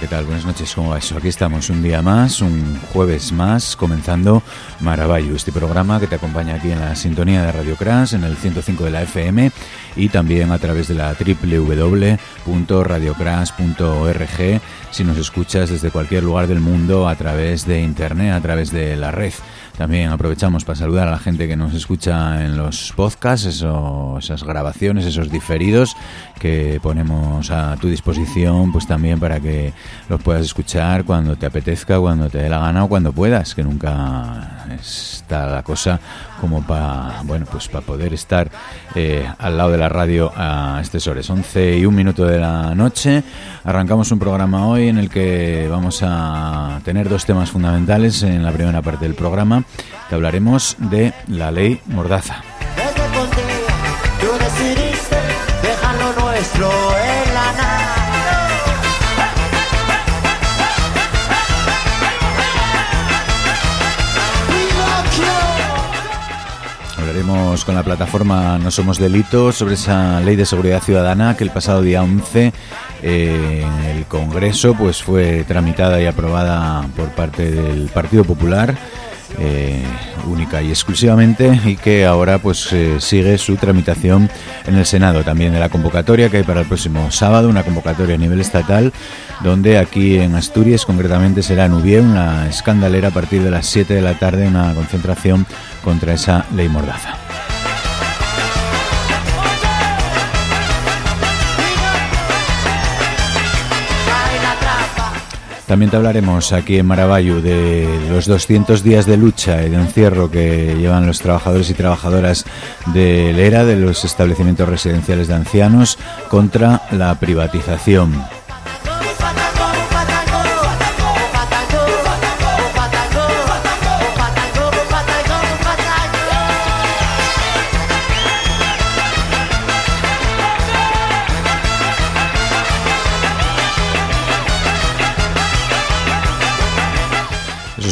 ¿qué tal? Buenas noches, ¿cómo va eso? Aquí estamos un día más, un jueves más, comenzando Maravallo, este programa que te acompaña aquí en la sintonía de Radio Crash, en el 105 de la FM y también a través de la www.radiocrash.org si nos escuchas desde cualquier lugar del mundo a través de internet, a través de la red. También aprovechamos para saludar a la gente que nos escucha en los podcasts, esas grabaciones, esos diferidos que ponemos a tu disposición, pues también para que los puedas escuchar cuando te apetezca, cuando te dé la gana o cuando puedas, que nunca está la cosa como para, bueno, pues para poder estar eh, al lado de la radio a estas horas. 11 y un minuto de la noche. Arrancamos un programa hoy en el que vamos a tener dos temas fundamentales en la primera parte del programa te hablaremos de la ley Mordaza. Con la plataforma No Somos Delitos sobre esa ley de seguridad ciudadana que el pasado día 11 eh, en el Congreso pues fue tramitada y aprobada por parte del Partido Popular eh, única y exclusivamente y que ahora pues eh, sigue su tramitación en el Senado también de la convocatoria que hay para el próximo sábado, una convocatoria a nivel estatal donde aquí en Asturias concretamente será en Ubié una escandalera a partir de las 7 de la tarde, una concentración contra esa ley mordaza. También te hablaremos aquí en Maravallo de los 200 días de lucha y de encierro que llevan los trabajadores y trabajadoras del ERA, de los establecimientos residenciales de ancianos, contra la privatización.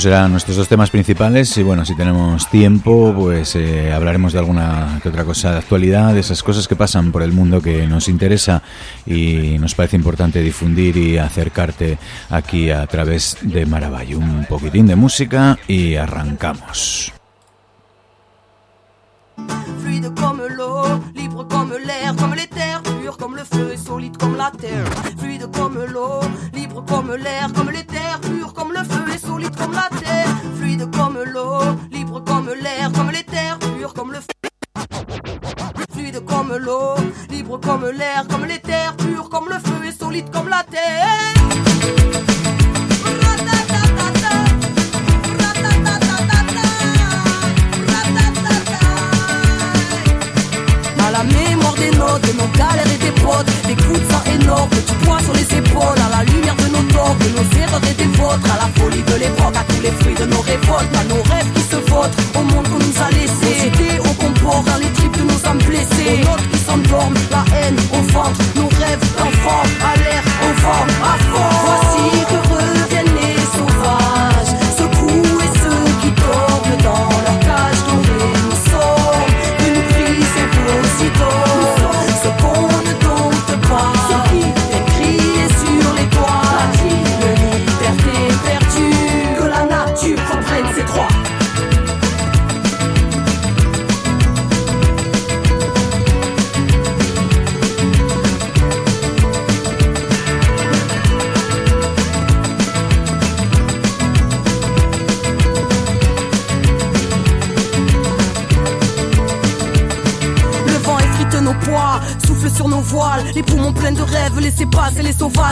Serán nuestros dos temas principales y bueno, si tenemos tiempo, pues eh, hablaremos de alguna que otra cosa de actualidad, de esas cosas que pasan por el mundo que nos interesa y nos parece importante difundir y acercarte aquí a través de Maravallo. Un poquitín de música y arrancamos. comme le feu et solide comme la terre. Fluide comme l'eau, libre comme l'air, comme les comme le feu et solide comme la terre. Fluide comme l'eau, libre comme l'air, comme terres, pur comme le feu. Fluide comme l'eau, libre comme l'air, comme terres, pur comme le feu et solide comme la terre. de nos galères des potes, des coups de sang énormes, du poids sur les épaules, à la lumière de nos torts, de nos erreurs et des vôtres, à la folie de l'époque, à tous les fruits de nos révoltes, à nos rêves qui se votent, au monde qu'on nous a laissé, nos idées au comport, dans les tripes de nos âmes blessées, aux notes qui s'endorment, la haine au ventre, nos rêves d'enfants, à l'air, au vent, à fond. Voici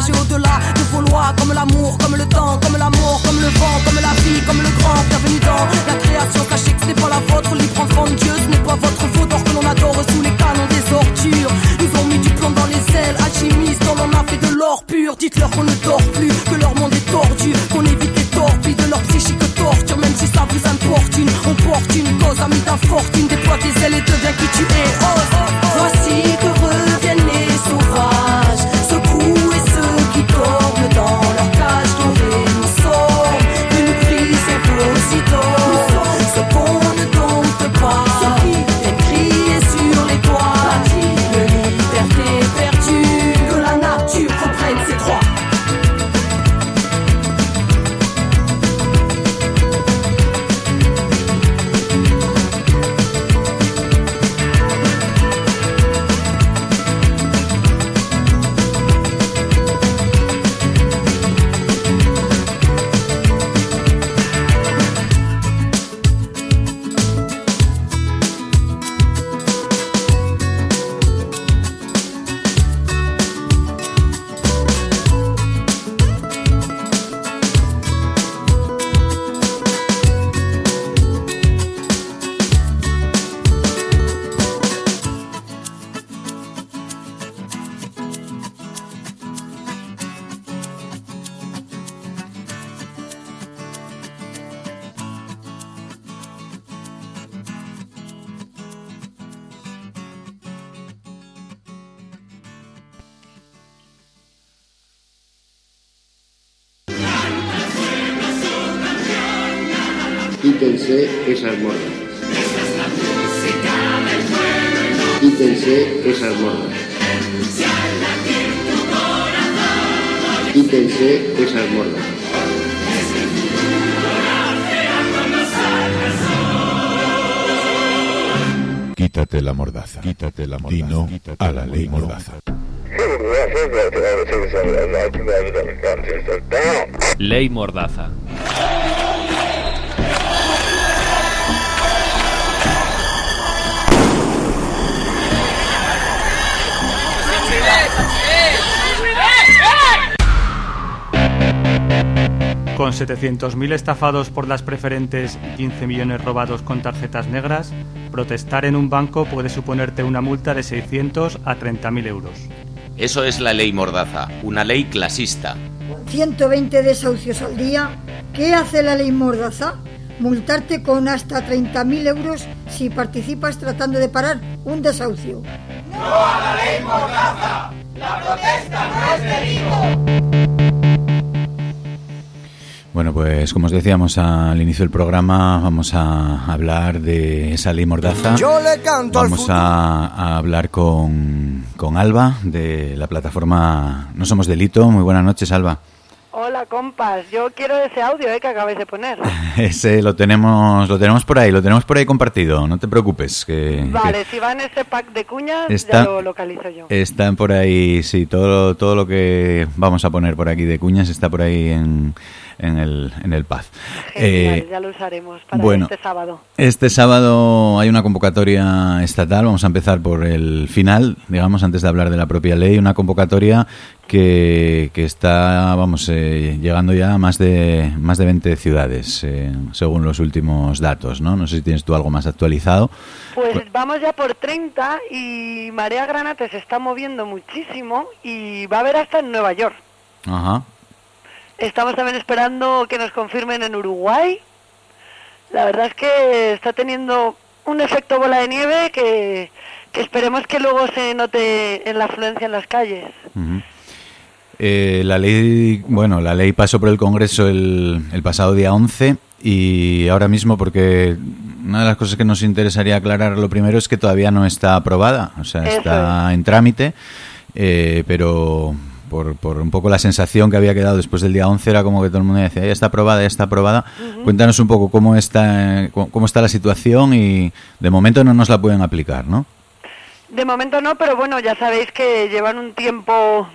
et au-delà de vos lois, comme l'amour, Quítense esas mordas. Quítense esas mordas. Quítense esas mordas. Quítate la mordaza. Quítate la mordaza. Dino a la ley mordaza. Ley mordaza. Con 700.000 estafados por las preferentes y 15 millones robados con tarjetas negras, protestar en un banco puede suponerte una multa de 600 a 30.000 euros. Eso es la ley Mordaza, una ley clasista. 120 desahucios al día. ¿Qué hace la ley Mordaza? Multarte con hasta 30.000 euros si participas tratando de parar un desahucio. ¡No a la ley Mordaza! ¡La protesta no es delito! Bueno, pues como os decíamos al inicio del programa, vamos a hablar de esa ley mordaza. vamos a, hablar con, con Alba de la plataforma No Somos Delito. Muy buenas noches, Alba. Hola, compas. Yo quiero ese audio eh, que acabáis de poner. ese lo tenemos, lo tenemos por ahí, lo tenemos por ahí compartido. No te preocupes. Que, vale, si va en ese pack de cuñas, ya lo localizo yo. Están por ahí, sí, todo, todo lo que vamos a poner por aquí de cuñas está por ahí en en el, en el Paz. Eh, ya lo usaremos para este sábado. Este sábado hay una convocatoria estatal, vamos a empezar por el final, digamos, antes de hablar de la propia ley, una convocatoria que, que está, vamos, eh, llegando ya a más de, más de 20 ciudades, eh, según los últimos datos, ¿no? No sé si tienes tú algo más actualizado. Pues vamos ya por 30 y Marea Granate se está moviendo muchísimo y va a haber hasta en Nueva York. Ajá. Estamos también esperando que nos confirmen en Uruguay. La verdad es que está teniendo un efecto bola de nieve que, esperemos que luego se note en la afluencia en las calles. Eh, la ley, bueno, la ley pasó por el Congreso el, el, pasado día 11 y ahora mismo porque una de las cosas que nos interesaría aclarar lo primero es que todavía no está aprobada, o sea, está en trámite, eh, pero por, por, un poco la sensación que había quedado después del día 11 era como que todo el mundo decía, ya está aprobada, ya está aprobada. Cuéntanos un poco cómo está, cómo está la situación y de momento no nos la pueden aplicar, ¿no? De momento no, pero bueno, ya sabéis que llevan un tiempo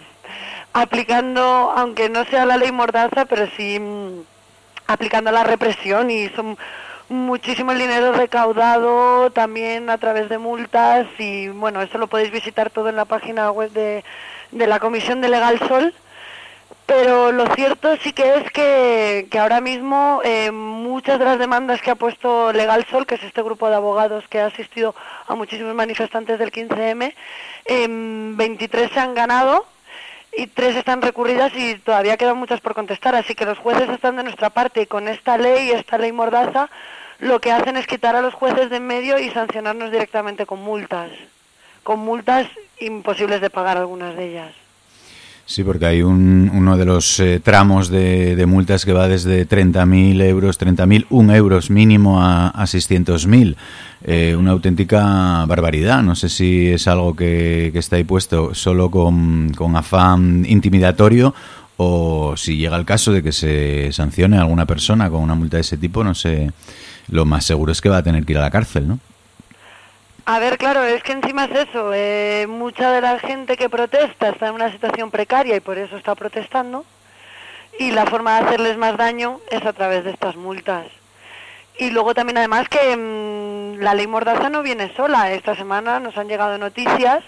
aplicando, aunque no sea la ley mordaza, pero sí mm, aplicando la represión y son muchísimo el dinero recaudado también a través de multas y bueno, eso lo podéis visitar todo en la página web de de la Comisión de Legal Sol, pero lo cierto sí que es que, que ahora mismo eh, muchas de las demandas que ha puesto Legal Sol, que es este grupo de abogados que ha asistido a muchísimos manifestantes del 15M, 23 em, se han ganado y tres están recurridas y todavía quedan muchas por contestar. Así que los jueces están de nuestra parte y con esta ley, esta ley mordaza, lo que hacen es quitar a los jueces de en medio y sancionarnos directamente con multas con multas imposibles de pagar algunas de ellas. Sí, porque hay un, uno de los eh, tramos de, multas que va desde 30.000 euros, 30.000, euros mínimo a, a 600.000. Eh, una auténtica barbaridad. No sé si es algo que, está ahí puesto solo con, con, afán intimidatorio o si llega el caso de que se sancione a alguna persona con una multa de ese tipo, no sé. Lo más seguro es que va a tener que ir a la cárcel, ¿no? A ver, claro, es que encima es eso. Eh, mucha de la gente que protesta está en una situación precaria y por eso está protestando. Y la forma de hacerles más daño es a través de estas multas. Y luego también además que mm, la ley Mordaza no viene sola. Esta semana nos han llegado noticias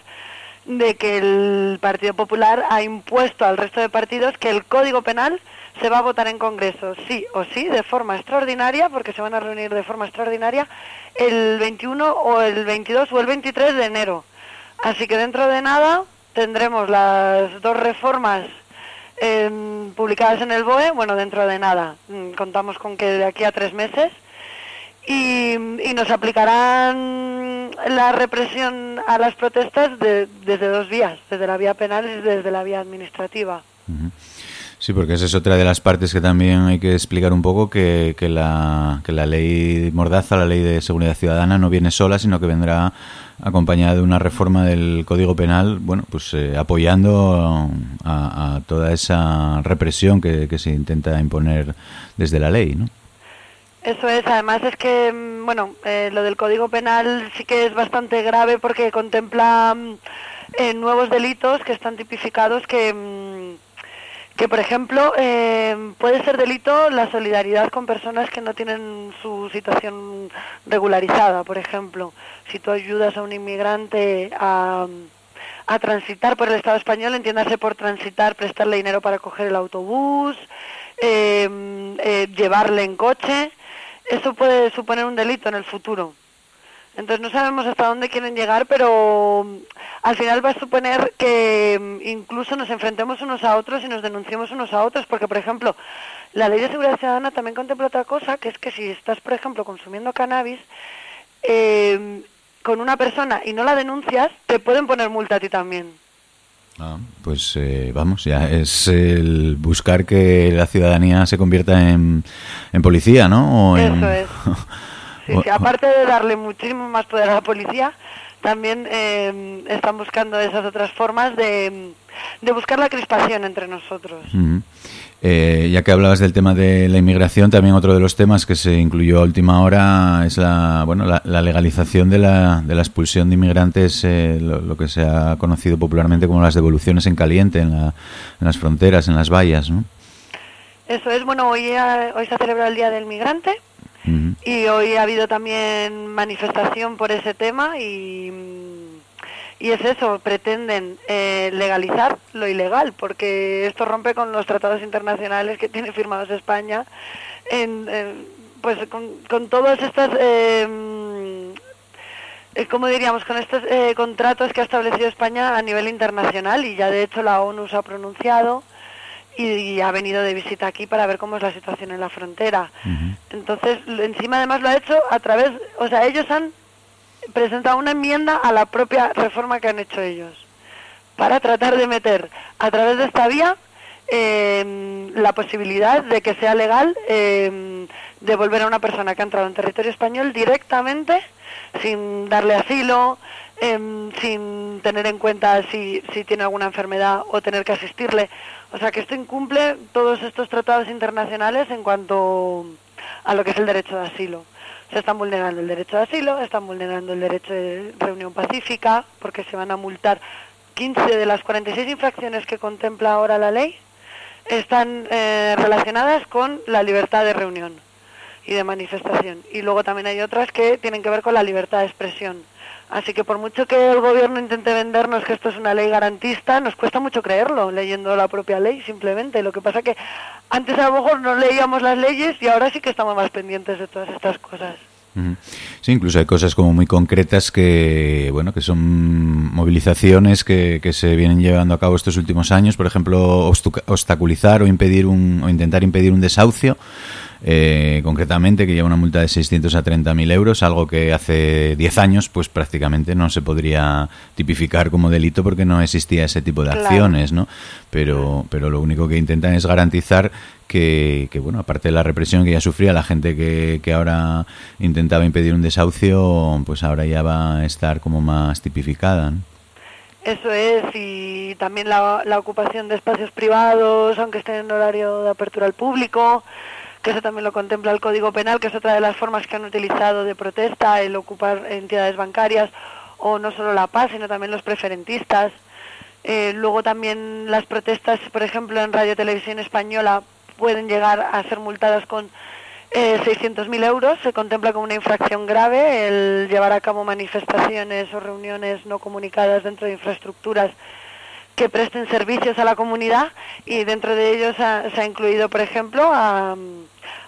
de que el Partido Popular ha impuesto al resto de partidos que el Código Penal se va a votar en Congreso, sí o sí, de forma extraordinaria, porque se van a reunir de forma extraordinaria el 21 o el 22 o el 23 de enero. Así que dentro de nada tendremos las dos reformas em, publicadas en el BOE, bueno, dentro de nada, mm, contamos con que de aquí a tres meses, y, nos aplicarán la represión a las protestas desde dos vías, desde la vía penal y desde la vía administrativa. Sí, porque esa es otra de las partes que también hay que explicar un poco, que, que, la, que la ley Mordaza, la ley de seguridad ciudadana, no viene sola, sino que vendrá acompañada de una reforma del Código Penal, bueno, pues eh, apoyando a, a, toda esa represión que, se intenta imponer desde la ley, ¿no? Eso es, además es que, mm, bueno, eh, lo del Código Penal sí que es bastante grave porque contempla mm, eh, nuevos delitos que están tipificados que... Que por ejemplo eh, puede ser delito la solidaridad con personas que no tienen su situación regularizada, por ejemplo, si tú ayudas a un inmigrante a, a transitar por el Estado español, entiéndase por transitar, prestarle dinero para coger el autobús, eh, eh, llevarle en coche, eso puede suponer un delito en el futuro. Entonces no sabemos hasta dónde quieren llegar, pero mm, al final va a suponer que mm, incluso nos enfrentemos unos a otros y nos denunciemos unos a otros, porque por ejemplo, la ley de seguridad ciudadana también contempla otra cosa, que es que si estás, por ejemplo, consumiendo cannabis eh, con una persona y no la denuncias, te pueden poner multa a ti también. Ah, pues eh, vamos, ya es el buscar que la ciudadanía se convierta en, en policía, ¿no? O Eso en... es. Sí, aparte de darle muchísimo más poder a la policía, también eh, están buscando esas otras formas de, de, buscar la crispación entre nosotros. Uh -huh. eh, ya que hablabas del tema de la inmigración, también otro de los temas que se incluyó a última hora es la, bueno, la, la legalización de la, de la expulsión de inmigrantes, eh, lo, lo, que se ha conocido popularmente como las devoluciones en caliente en, la, en las fronteras, en las vallas, ¿no? Eso es, bueno, hoy, hoy se ha celebrado el Día del Migrante. Y hoy ha habido también manifestación por ese tema y, y es eso, pretenden eh, legalizar lo ilegal, porque esto rompe con los tratados internacionales que tiene firmados España, en, pues con, con, todas estas... Eh, como diríamos, con estos eh, contratos que ha establecido España a nivel internacional y ya de hecho la ONU se ha pronunciado y, ha venido de visita aquí para ver cómo es la situación en la frontera. Uh -huh. Entonces, encima además lo ha hecho a través, o sea, ellos han presentado una enmienda a la propia reforma que han hecho ellos para tratar de meter a través de esta vía eh, la posibilidad de que sea legal eh, devolver a una persona que ha entrado en territorio español directamente sin darle asilo, eh, sin tener en cuenta si, si tiene alguna enfermedad o tener que asistirle. O sea que esto incumple todos estos tratados internacionales en cuanto a lo que es el derecho de asilo. Se están vulnerando el derecho de asilo, están vulnerando el derecho de reunión pacífica, porque se van a multar 15 de las 46 infracciones que contempla ahora la ley, están eh, relacionadas con la libertad de reunión y de manifestación. Y luego también hay otras que tienen que ver con la libertad de expresión. Así que por mucho que el gobierno intente vendernos que esto es una ley garantista, nos cuesta mucho creerlo leyendo la propia ley simplemente. Lo que pasa que antes a lo mejor no leíamos las leyes y ahora sí que estamos más pendientes de todas estas cosas. Sí, incluso hay cosas como muy concretas que, bueno, que son movilizaciones que, que se vienen llevando a cabo estos últimos años, por ejemplo, obstaculizar o impedir un, o intentar impedir un desahucio eh, concretamente que lleva una multa de 600 a 30.000 euros, algo que hace 10 años pues prácticamente no se podría tipificar como delito porque no existía ese tipo de acciones, ¿no? Pero, pero lo único que intentan es garantizar que, que, bueno, aparte de la represión que ya sufría la gente que, que ahora intentaba impedir un desahucio, pues ahora ya va a estar como más tipificada, ¿no? Eso es, y también la, la ocupación de espacios privados, aunque estén en horario de apertura al público, eso también lo contempla el Código Penal, que es otra de las formas que han utilizado de protesta, el ocupar entidades bancarias, o no solo la paz, sino también los preferentistas. Eh, luego también las protestas, por ejemplo, en Radio Televisión Española pueden llegar a ser multadas con eh, 600.000 euros. Se contempla como una infracción grave el llevar a cabo manifestaciones o reuniones no comunicadas dentro de infraestructuras que presten servicios a la comunidad y dentro de ellos se ha incluido, por ejemplo, a,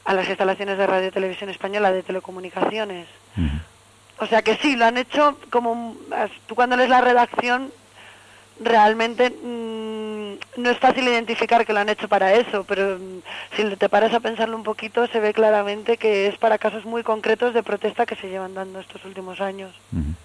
a, las instalaciones de Radio y Televisión Española de telecomunicaciones. Uh -huh. O sea que sí, lo han hecho como... Tú cuando lees la redacción realmente mmm, no es fácil identificar que lo han hecho para eso, pero mmm, si te paras a pensarlo un poquito se ve claramente que es para casos muy concretos de protesta que se llevan dando estos últimos años. Uh -huh.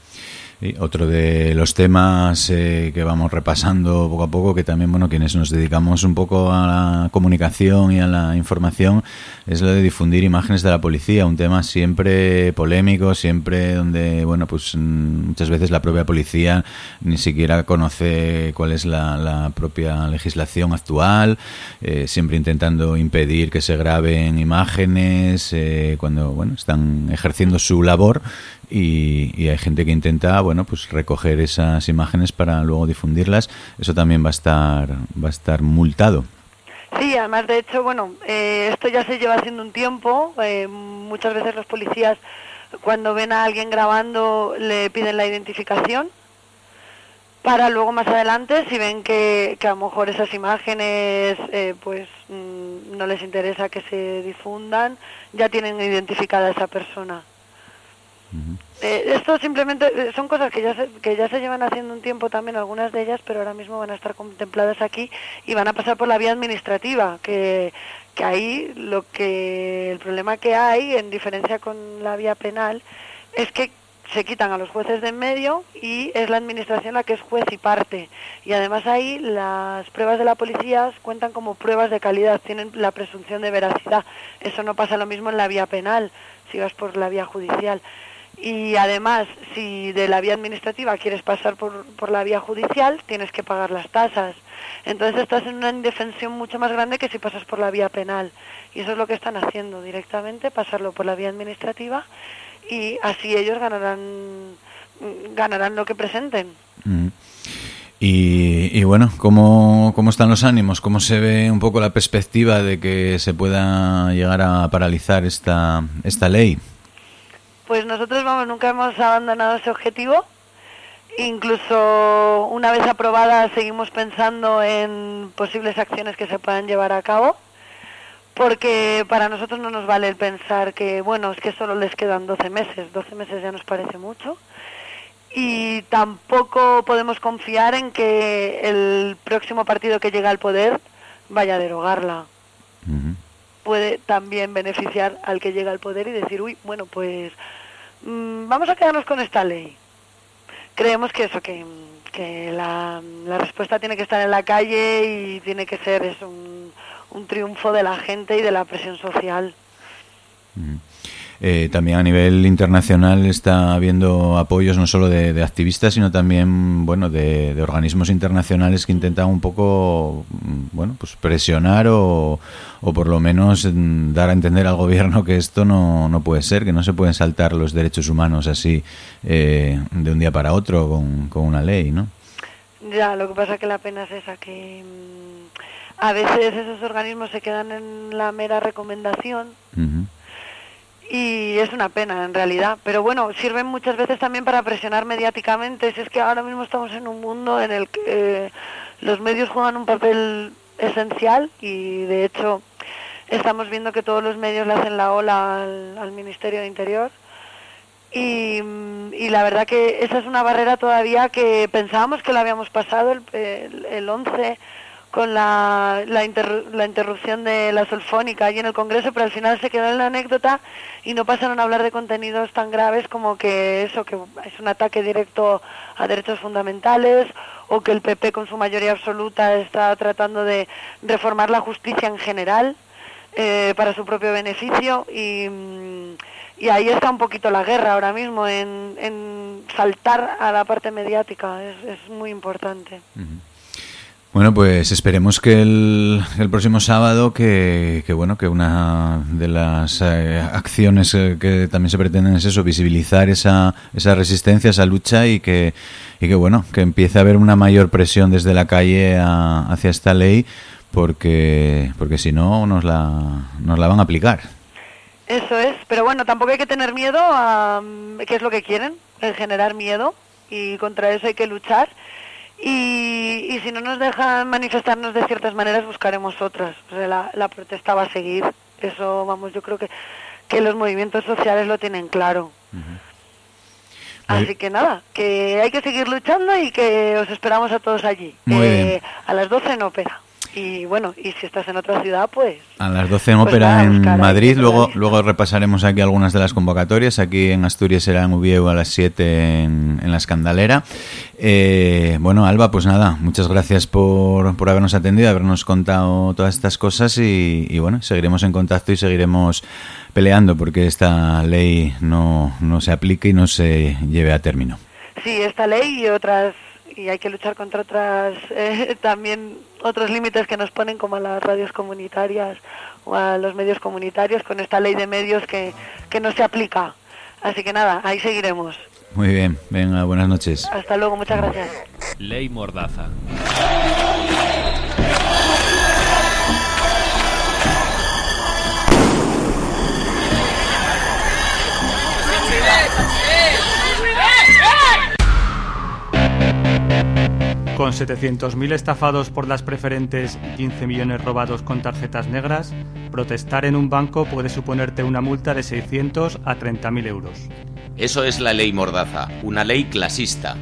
Y otro de los temas eh, que vamos repasando poco a poco, que también, bueno, quienes nos dedicamos un poco a la comunicación y a la información, es lo de difundir imágenes de la policía, un tema siempre polémico, siempre donde, bueno, pues mm, muchas veces la propia policía ni siquiera conoce cuál es la, propia legislación actual, eh, siempre intentando impedir que se graben imágenes eh, cuando, bueno, están ejerciendo su labor y, y, hay gente que intenta bueno pues recoger esas imágenes para luego difundirlas. Eso también va a estar va a estar multado. Sí además de hecho bueno eh, esto ya se lleva haciendo un tiempo. Eh, muchas veces los policías cuando ven a alguien grabando le piden la identificación para luego más adelante si ven que, a lo mejor esas imágenes eh, pues mmm, no les interesa que se difundan ya tienen identificada a esa persona eh, esto simplemente eh, son cosas que ya, se, que ya se llevan haciendo un tiempo también, algunas de ellas, pero ahora mismo van a estar contempladas aquí y van a pasar por la vía administrativa, que, que ahí lo que el problema que hay, en diferencia con la vía penal, es que se quitan a los jueces de en medio y es la administración la que es juez y parte. Y además ahí las pruebas de la policía cuentan como pruebas de calidad, tienen la presunción de veracidad. Eso no pasa lo mismo en la vía penal, si vas por la vía judicial y además si de la vía administrativa quieres pasar por, por la vía judicial tienes que pagar las tasas entonces estás en una indefensión mucho más grande que si pasas por la vía penal y eso es lo que están haciendo directamente pasarlo por la vía administrativa y así ellos ganarán ganarán lo que presenten mm. Y, y, bueno, ¿cómo, ¿cómo están los ánimos? ¿Cómo se ve un poco la perspectiva de que se pueda llegar a paralizar esta, esta ley? Pues nosotros, vamos, nunca hemos abandonado ese objetivo. Incluso una vez aprobada seguimos pensando en posibles acciones que se puedan llevar a cabo, porque para nosotros no nos vale el pensar que, bueno, es que solo les quedan 12 meses, 12 meses ya nos parece mucho, y tampoco podemos confiar en que el próximo partido que llega al poder vaya a derogarla. Puede también beneficiar al que llega al poder y decir, uy, bueno, pues mmm, vamos a quedarnos con esta ley. Creemos que eso, que, que la, la, respuesta tiene que estar en la calle y tiene que ser es un, un triunfo de la gente y de la presión social. Mm. Eh, también a nivel internacional está habiendo apoyos no solo de, de activistas, sino también bueno de, de, organismos internacionales que intentan un poco bueno pues presionar o, o, por lo menos dar a entender al gobierno que esto no, no puede ser, que no se pueden saltar los derechos humanos así eh, de un día para otro con, con, una ley, ¿no? Ya, lo que pasa es que la pena es esa que mmm, a veces esos organismos se quedan en la mera recomendación. Uh -huh y es una pena en realidad, pero bueno, sirven muchas veces también para presionar mediáticamente, si es que ahora mismo estamos en un mundo en el que eh, los medios juegan un papel esencial y de hecho estamos viendo que todos los medios le hacen la ola al, al Ministerio de Interior. Y, y, la verdad que esa es una barrera todavía que pensábamos que lo habíamos pasado el, el, el 11 con la, la, inter, la, interrupción de la solfónica allí en el Congreso, pero al final se quedó en la anécdota y no pasaron a hablar de contenidos tan graves como que eso, que es un ataque directo a derechos fundamentales o que el PP con su mayoría absoluta está tratando de reformar la justicia en general eh, para su propio beneficio y, y, ahí está un poquito la guerra ahora mismo en, en saltar a la parte mediática, es, es muy importante. Bueno, pues esperemos que el, el próximo sábado que, que, bueno que una de las eh, acciones eh, que también se pretenden es eso visibilizar esa, esa resistencia, esa lucha y que y que bueno que empiece a haber una mayor presión desde la calle a, hacia esta ley porque porque si no nos la nos la van a aplicar. Eso es, pero bueno tampoco hay que tener miedo a qué es lo que quieren, el generar miedo y contra eso hay que luchar y, y, si no nos dejan manifestarnos de ciertas maneras, buscaremos otras. O sea, la, la, protesta va a seguir. Eso, vamos, yo creo que, que los movimientos sociales lo tienen claro. Uh -huh. Así que nada, que hay que seguir luchando y que os esperamos a todos allí. Muy eh, bien. A las 12 en ópera. Y bueno, y si estás en otra ciudad, pues... A las 12 en Pues ópera en Madrid, luego, luego repasaremos aquí algunas de las convocatorias. Aquí en Asturias será en Ubieu a las 7 en, en la Escandalera. Eh, bueno, Alba, pues nada, muchas gracias por, por habernos atendido, habernos contado todas estas cosas y, y bueno, seguiremos en contacto y seguiremos peleando porque esta ley no, no se aplique y no se lleve a término. Sí, esta ley y otras y hay que luchar contra otras eh, también otros límites que nos ponen como a las radios comunitarias o a los medios comunitarios con esta ley de medios que, que no se aplica. Así que nada, ahí seguiremos. Muy bien, venga, buenas noches. Hasta luego, muchas gracias. Ley Mordaza. Con 700.000 estafados por las preferentes y 15 millones robados con tarjetas negras, protestar en un banco puede suponerte una multa de 600 a 30.000 euros. Eso es la ley Mordaza, una ley clasista.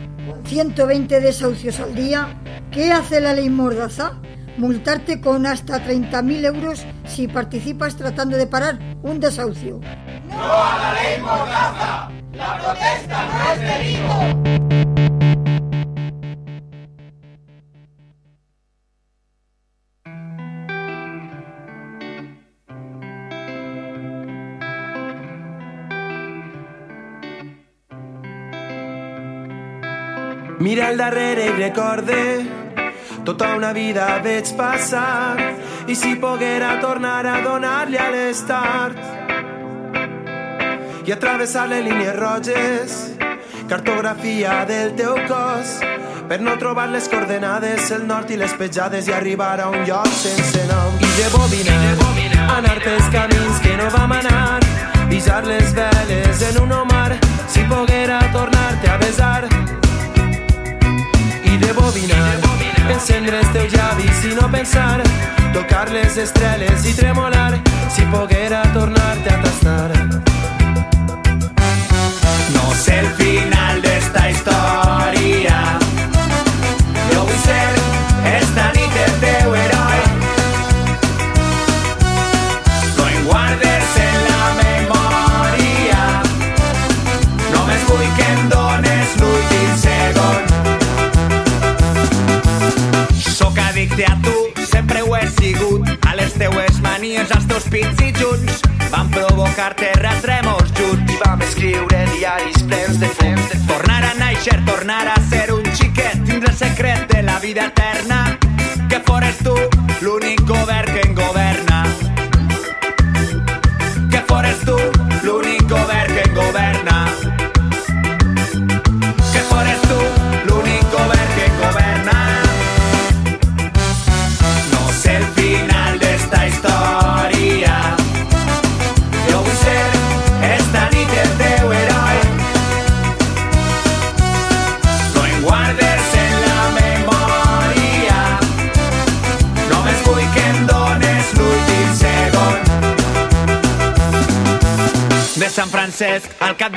120 desahucios al día. ¿Qué hace la ley Mordaza? Multarte con hasta 30.000 euros si participas tratando de parar un desahucio. ¡No a la ley Mordaza! ¡La protesta no es delito! Mira al darrere i recorde tota una vida veig passar. I si poguera tornar a donar-li a l'estart i atravessar les línies roges cartografia del teu cos per no trobar les coordenades, el nord i les petjades i arribar a un lloc sense nom. I rebobinar, anar pels camins que no vam anar visar les veles en un mar si poguera tornar-te a besar i rebobinar, encendre els teus llavis i no pensar, tocar les estrelles i tremolar, si poguera tornar-te a tastar. No sé el final d'esta història, pits i junts van provocar terratrèmols junts. I vam escriure diaris plens de fum. Tornar a néixer, tornar a ser un xiquet, tindre el secret de la vida eterna. Que fores tu l'únic govern que en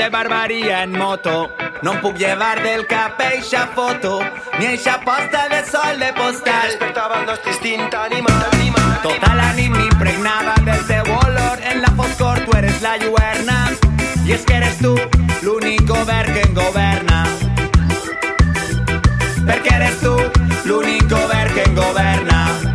Barbaria en moto. No em puc llevar del cap eixa foto Ni eixa posta de sol de postal. Despertava el nostre instint animal, animal. Tota la nit m'impregnava del teu olor. En la foscor tu eres la lluerna. I és que eres tu l'únic govern que em governa. Perquè eres tu l'únic govern que em governa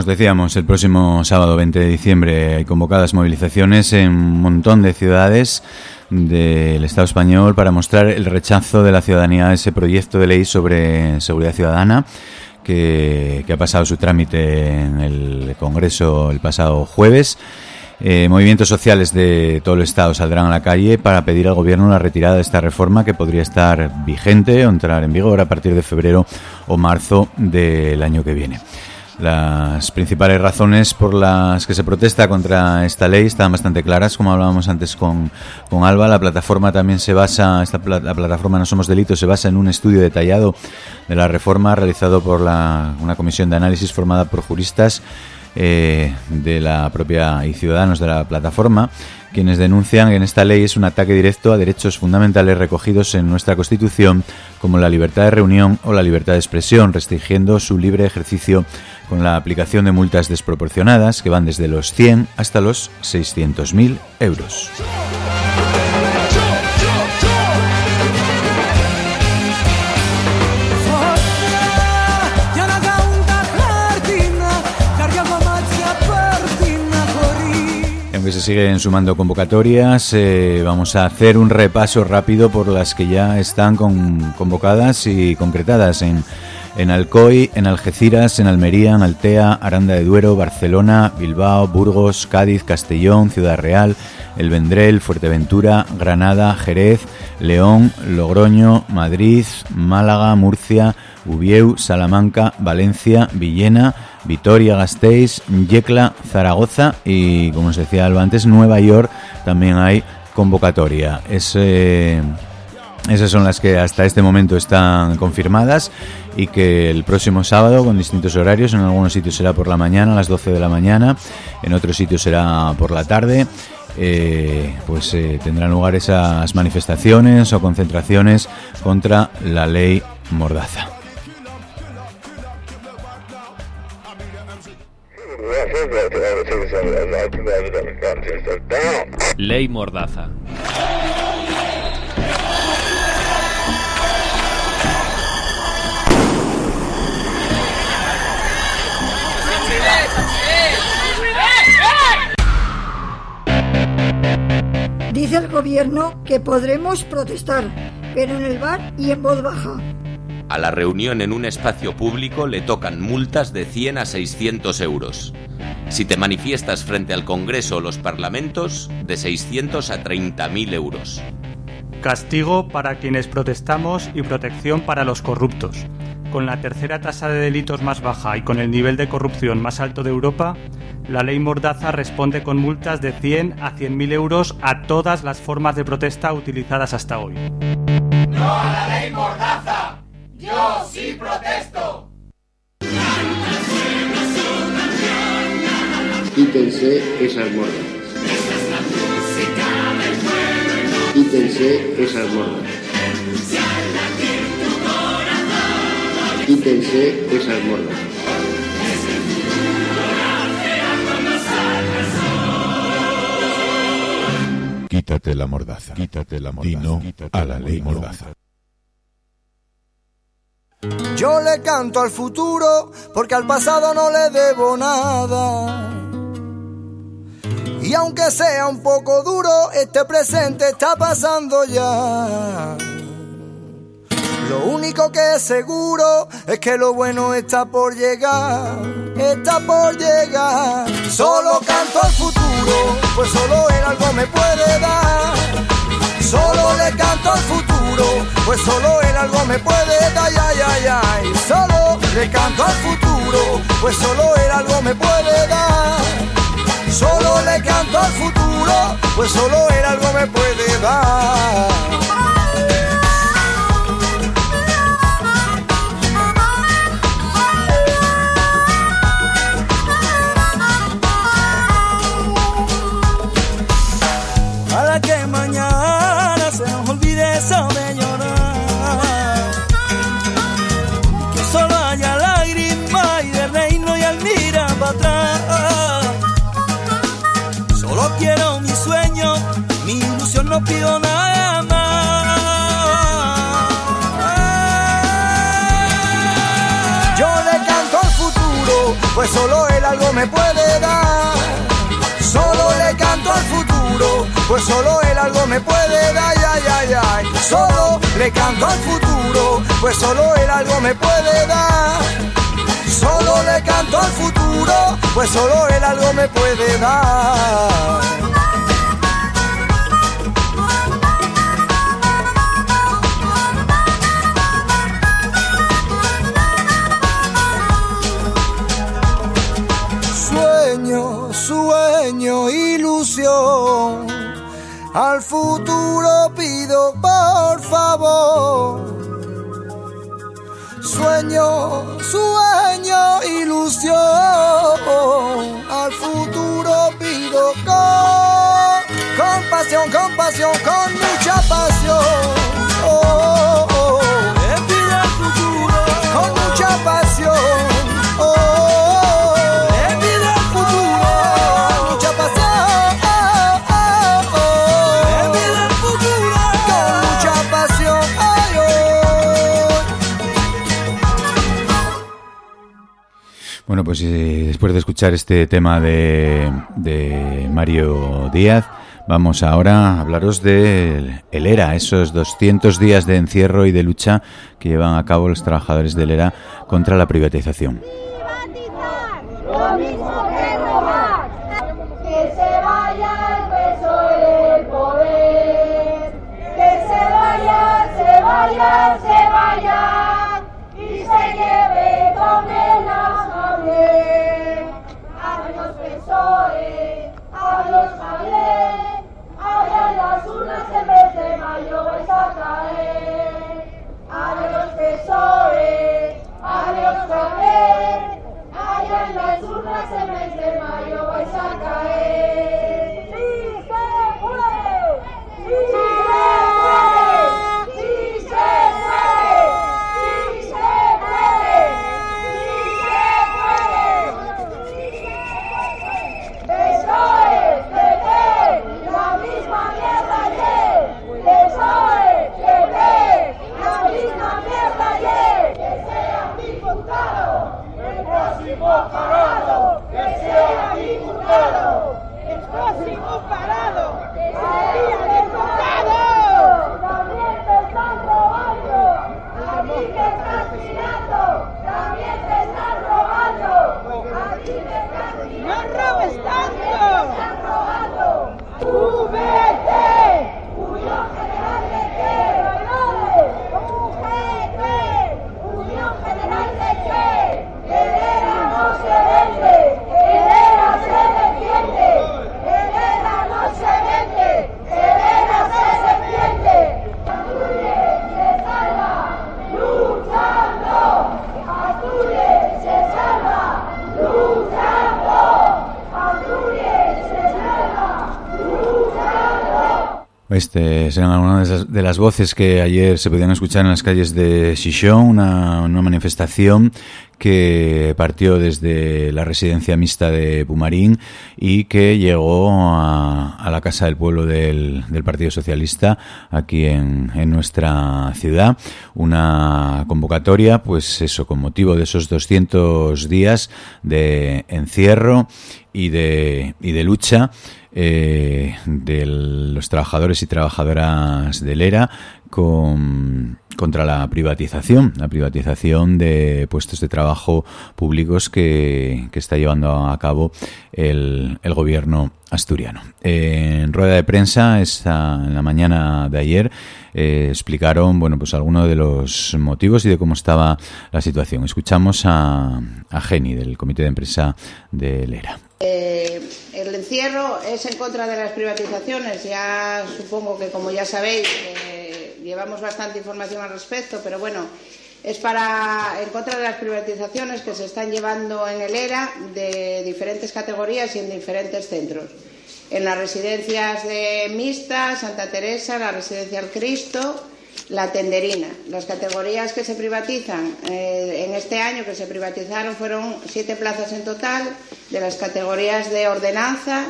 Os decíamos, el próximo sábado 20 de diciembre hay convocadas movilizaciones en un montón de ciudades del Estado español para mostrar el rechazo de la ciudadanía a ese proyecto de ley sobre seguridad ciudadana que, que ha pasado su trámite en el Congreso el pasado jueves. Eh, movimientos sociales de todo el Estado saldrán a la calle para pedir al Gobierno la retirada de esta reforma que podría estar vigente o entrar en vigor a partir de febrero o marzo del año que viene. Las principales razones por las que se protesta contra esta ley están bastante claras, como hablábamos antes con, con Alba. La plataforma también se basa, esta la plataforma No Somos Delitos se basa en un estudio detallado de la reforma realizado por la, una comisión de análisis formada por juristas eh, de la propia y ciudadanos de la plataforma, quienes denuncian que en esta ley es un ataque directo a derechos fundamentales recogidos en nuestra Constitución, como la libertad de reunión o la libertad de expresión, restringiendo su libre ejercicio con la aplicación de multas desproporcionadas que van desde los 100 hasta los 600.000 euros. Se siguen sumando convocatorias, eh, vamos a hacer un repaso rápido por las que ya están con, convocadas y concretadas en en Alcoy, en Algeciras, en Almería, en Altea, Aranda de Duero, Barcelona, Bilbao, Burgos, Cádiz, Castellón, Ciudad Real, El Vendrell, Fuerteventura, Granada, Jerez, León, Logroño, Madrid, Málaga, Murcia, Ubieu, Salamanca, Valencia, Villena, Vitoria, Gasteiz, Yecla, Zaragoza y, como os decía antes, Nueva York también hay convocatoria. Es esas son las que hasta este momento están confirmadas y que el próximo sábado con distintos horarios, en algunos sitios será por la mañana, a las 12 de la mañana, en otros sitios será por la tarde, eh, pues eh, tendrán lugar esas manifestaciones o concentraciones contra la ley Mordaza. Ley Mordaza. Dice el gobierno que podremos protestar, pero en el bar y en voz baja. A la reunión en un espacio público le tocan multas de 100 a 600 euros. Si te manifiestas frente al Congreso o los parlamentos, de 600 a 30.000 euros. Castigo para quienes protestamos y protección para los corruptos. Con la tercera tasa de delitos más baja y con el nivel de corrupción más alto de Europa, la ley Mordaza responde con multas de 100 a 100.000 euros a todas las formas de protesta utilizadas hasta hoy. ¡No a la ley Mordaza! ¡Yo sí protesto! Quítense esas mordazas. Quítense esas mordazas. Quítense esas mordazas. Quítate la mordaza. Quítate la mordaza. Dino a la ley mordaza. Yo le canto al futuro porque al pasado no le debo nada. Y aunque sea un poco duro, este presente está pasando ya. Lo único que es seguro es que lo bueno está por llegar, está por llegar. Solo canto al futuro, pues solo él algo me puede dar. Solo le canto al futuro, pues solo él algo me puede dar, ay, ay, ay. Solo le canto al futuro, pues solo él algo me puede dar. Solo le canto al futuro, pues solo él algo me puede dar. Yo le canto al futuro, pues solo él algo me puede dar. Solo le canto al futuro, pues solo él algo me puede dar, ay, ay, ay. Solo le canto al futuro, pues solo él algo me puede dar. Solo le canto al futuro, pues solo él algo me puede dar. Futuro pido por favor. Sueño, sueño, ilusión. Al futuro pido con, con pasión, con con mucha pasión. Después de escuchar este tema de, de Mario Díaz, vamos ahora a hablaros de el ERA, esos 200 días de encierro y de lucha que llevan a cabo los trabajadores del ERA contra la privatización. Urnas en mes de mayo vais a caer. ¡Sí se puede! ¡Sí se puede! ¡Sí se puede! ¡Sí se puede! ¡Sí se puede! PSOE, PP, la misma mierda ayer. PSOE, PP, la misma mierda ayer. Que sea diputado. El próximo parado, que sea diputado. El próximo parado, que sea diputado. También te están robando, a ti te están tirando, también te están robando, a ti te están tirando. ¡No robes tanto! Te están robando. ¡UGT! Unión General de qué? ¡UGT! Unión General de qué? El ERA no se vende, el ERA se defiende, el ERA no se vende, el ERA se defiende. Asturias se salva luchando, Asturias se salva luchando, Asturias se salva luchando. Este serán algunas de de las voces que ayer se podían escuchar en las calles de Xixón, una, una manifestación que partió desde la residencia mixta de Pumarín y que llegó a, a la Casa del Pueblo del, del Partido Socialista aquí en, en, nuestra ciudad. Una convocatoria, pues eso, con motivo de esos 200 días de encierro y de, y de lucha eh, de los trabajadores y trabajadoras del ERA con, contra la privatización, la privatización de puestos de trabajo públicos que, que está llevando a cabo el, el gobierno asturiano. En rueda de prensa esta, en la mañana de ayer eh, explicaron bueno pues algunos de los motivos y de cómo estaba la situación. Escuchamos a, a Geni del comité de empresa del ERA. Eh, el encierro es en contra de las privatizaciones. Ya supongo que, como ya sabéis, eh, llevamos bastante información al respecto, pero bueno, es para en contra de las privatizaciones que se están llevando en el ERA de diferentes categorías y en diferentes centros. En las residencias de Mixta, Santa Teresa, la residencia del Cristo, la tenderina. Las categorías que se privatizan eh, en este año que se privatizaron fueron siete plazas en total de las categorías de ordenanza,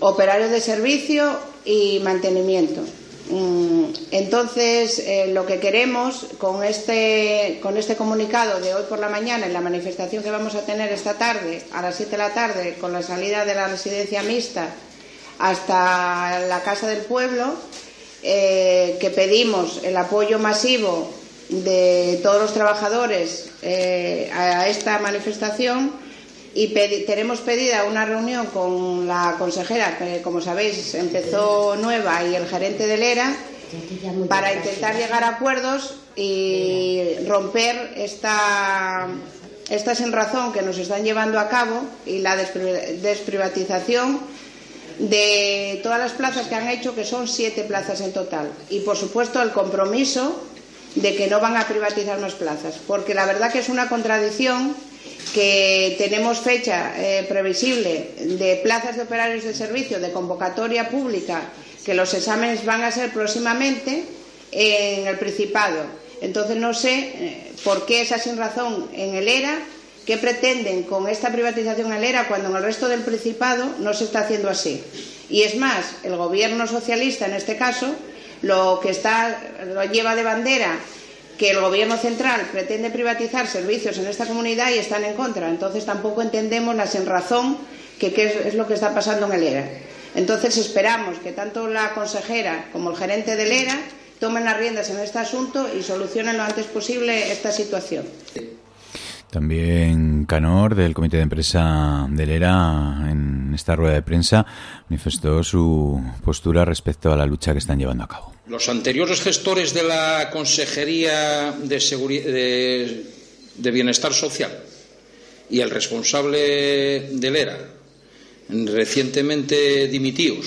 operario de servicio y mantenimiento. Mm, Entonces, eh, lo que queremos con este, con este comunicado de hoy por la mañana, en la manifestación que vamos a tener esta tarde, a las 7 de la tarde, con la salida de la residencia mixta hasta la Casa del Pueblo, eh, que pedimos el apoyo masivo de todos los trabajadores eh, a esta manifestación y pedi- tenemos pedida una reunión con la consejera, que como sabéis empezó nueva, y el gerente del ERA, para intentar llegar a acuerdos y romper esta, esta sin razón que nos están llevando a cabo y la despri- desprivatización de todas las plazas que han hecho, que son siete plazas en total. Y, por supuesto, el compromiso de que no van a privatizar más plazas, porque la verdad que es una contradicción que tenemos fecha eh, previsible de plazas de operarios de servicio de convocatoria pública, que los exámenes van a ser próximamente en el Principado. Entonces no sé eh, por qué esa sin razón en el ERA, qué pretenden con esta privatización en el ERA cuando en el resto del Principado no se está haciendo así. Y es más, el gobierno socialista en este caso lo que está lo lleva de bandera que el gobierno central pretende privatizar servicios en esta comunidad y están en contra. Entonces tampoco entendemos la sin razón que qué es, lo que está pasando en el ERA. Entonces esperamos que tanto la consejera como el gerente del ERA tomen las riendas en este asunto y solucionen lo antes posible esta situación. También Canor, del Comité de Empresa del ERA, en esta rueda de prensa, manifestó su postura respecto a la lucha que están llevando a cabo. Los anteriores gestores de la Consejería de, de- Bienestar Social y el responsable del ERA, recientemente dimitidos,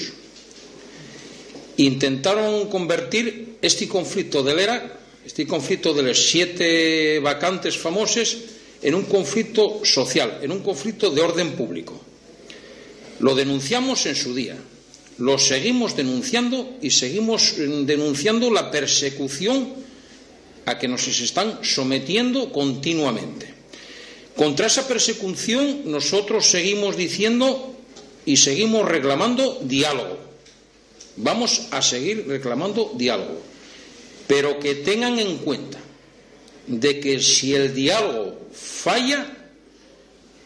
intentaron convertir este conflicto del ERA, este conflicto de los siete vacantes famoses, en un conflicto social, en un conflicto de orden público. Lo denunciamos en su día, lo seguimos denunciando y seguimos mm, denunciando la persecución a que nos están sometiendo continuamente. Contra esa persecución nosotros seguimos diciendo y seguimos reclamando diálogo. Vamos a seguir reclamando diálogo, pero que tengan en cuenta de que si el diálogo falla,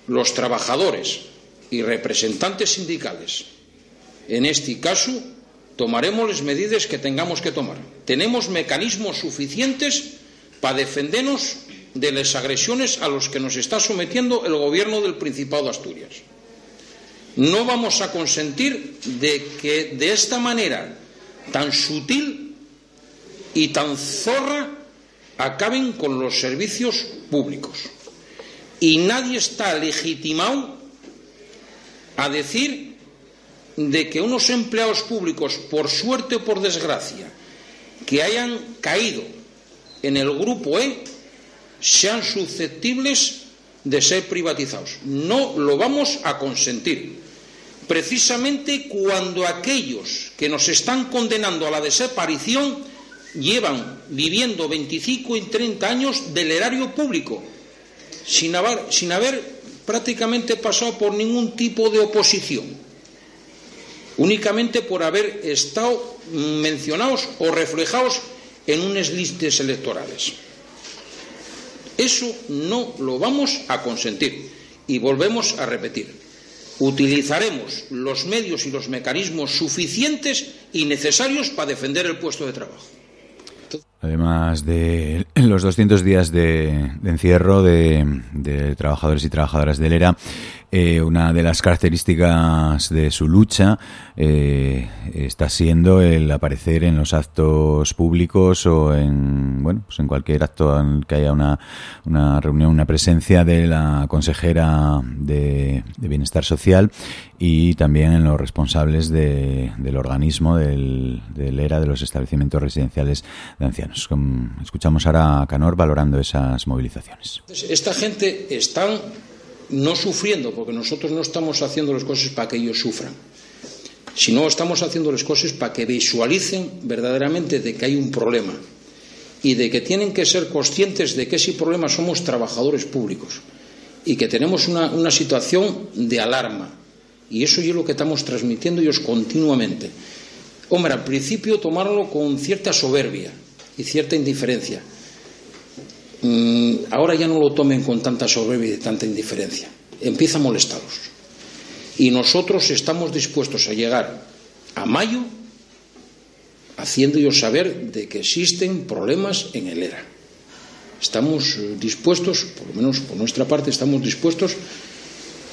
los trabajadores y representantes sindicales, en este caso, tomaremos las medidas que tengamos que tomar. Tenemos mecanismos suficientes para defendernos de las agresiones a los que nos está sometiendo el gobierno del Principado de Asturias. No vamos a consentir de que de esta manera tan sutil y tan zorra acaben con los servicios públicos. Y nadie está legitimado a decir de que unos empleados públicos, por suerte o por desgracia, que hayan caído en el grupo E, sean susceptibles de ser privatizados. No lo vamos a consentir. Precisamente cuando aquellos que nos están condenando a la desaparición llevan viviendo 25 y 30 años del erario público, sin haber, sin haber prácticamente pasado por ningún tipo de oposición, únicamente por haber estado mencionados o reflejados en unas listas electorales. Eso no lo vamos a consentir y volvemos a repetir. Utilizaremos los medios y los mecanismos suficientes y necesarios para defender el puesto de trabajo. Además de los 200 días de, encierro de, trabajadores y trabajadoras del ERA, eh, una de las características de su lucha eh, está siendo el aparecer en los actos públicos o en bueno pues en cualquier acto en que haya una, una reunión, una presencia de la consejera de, Bienestar Social y también en los responsables de, del organismo del, del ERA, de los establecimientos residenciales de ancianos. Escuchamos ahora a Canor valorando esas movilizaciones. Esta gente están no sufriendo porque nosotros no estamos haciendo las cosas para que ellos sufran, sino estamos haciendo las cosas para que visualicen verdaderamente de que hay un problema y de que tienen que ser conscientes de que ese problema somos trabajadores públicos y que tenemos una, una situación de alarma. Y eso es lo que estamos transmitiendo ellos continuamente. Hombre, al principio tomarlo con cierta soberbia y cierta indiferencia. Mm, ahora ya no lo tomen con tanta soberbia y tanta indiferencia. Empieza a molestaros. Y nosotros estamos dispuestos a llegar a mayo haciéndoos saber de que existen problemas en el ERA. Estamos dispuestos, por lo menos por nuestra parte, estamos dispuestos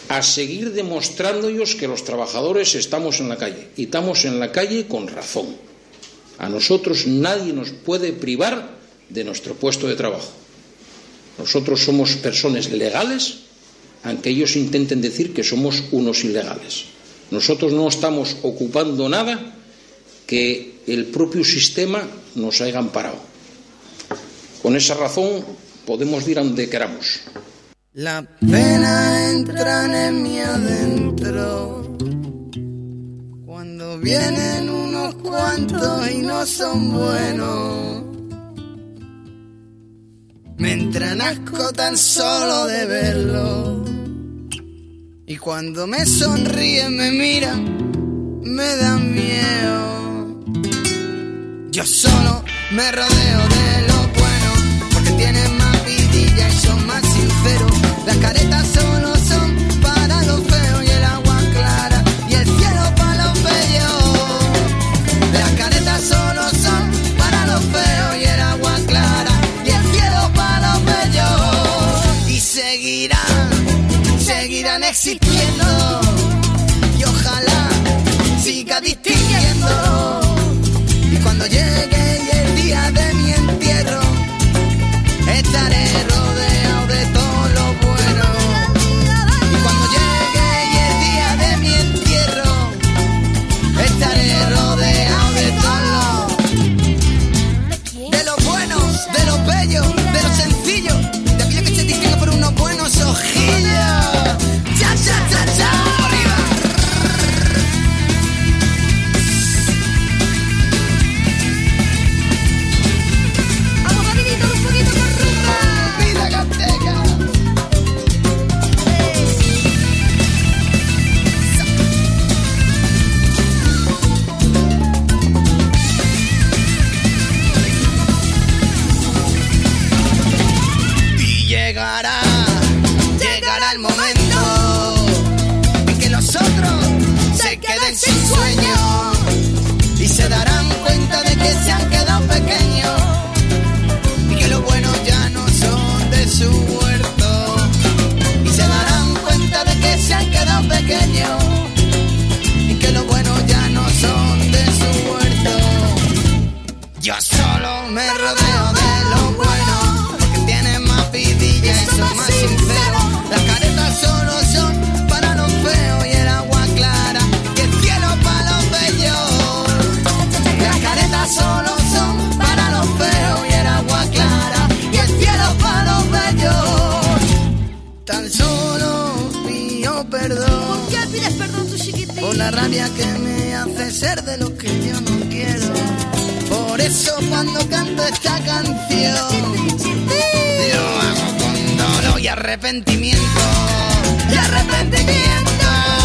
a seguir demostrándoos que los trabajadores estamos en la calle. Y estamos en la calle con razón. A nosotros nadie nos puede privar de nuestro puesto de trabajo. Nosotros somos personas legales, aunque ellos intenten decir que somos unos ilegales. Nosotros no estamos ocupando nada que el propio sistema nos haya amparado. Con esa razón podemos ir a donde queramos. La pena entra en mí adentro vienen unos cuantos y no son buenos. Me entran asco tan solo de verlo. Y cuando me sonríen, me miran, me dan miedo. Yo solo me rodeo de lo bueno, porque tienen más vidilla y son más sinceros. Las caretas solo más. Las caretas solo son para los feos y el agua clara y el cielo para los bellos. Las caretas solo son para los feos y el agua clara y el cielo para los bellos. Tan solo pido perdón. ¿Por qué pides perdón tu chiquitín? Por la rabia que me hace ser de lo que yo no quiero. Por eso cuando canto esta canción, Y arrepentimiento. Y arrepentimiento.